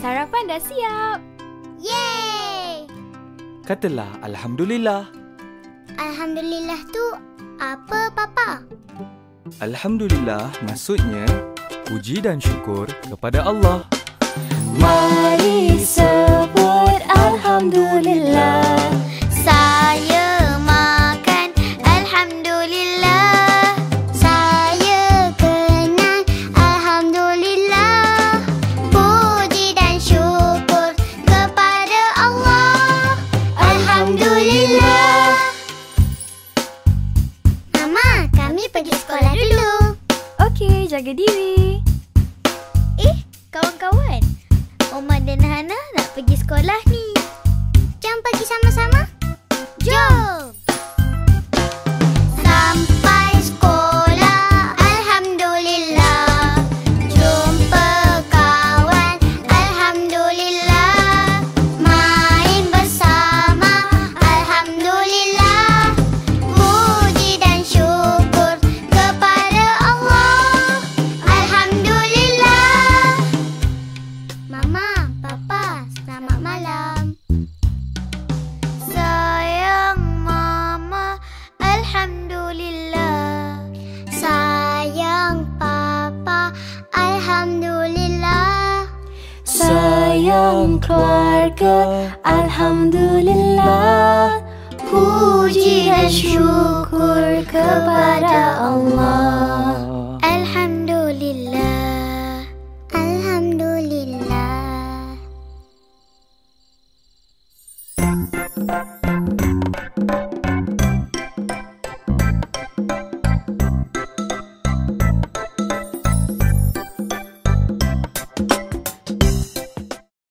dah siap. Yeay! Katalah Alhamdulillah. Alhamdulillah tu apa, Papa? Alhamdulillah maksudnya puji dan syukur kepada Allah. Mari jaga diri. Eh, kawan-kawan. Oma dan Hana nak pergi sekolah ni. sang keluarga Alhamdulillah Puji dan syukur kepada Allah. Alhamdulillah Alhamdulillah.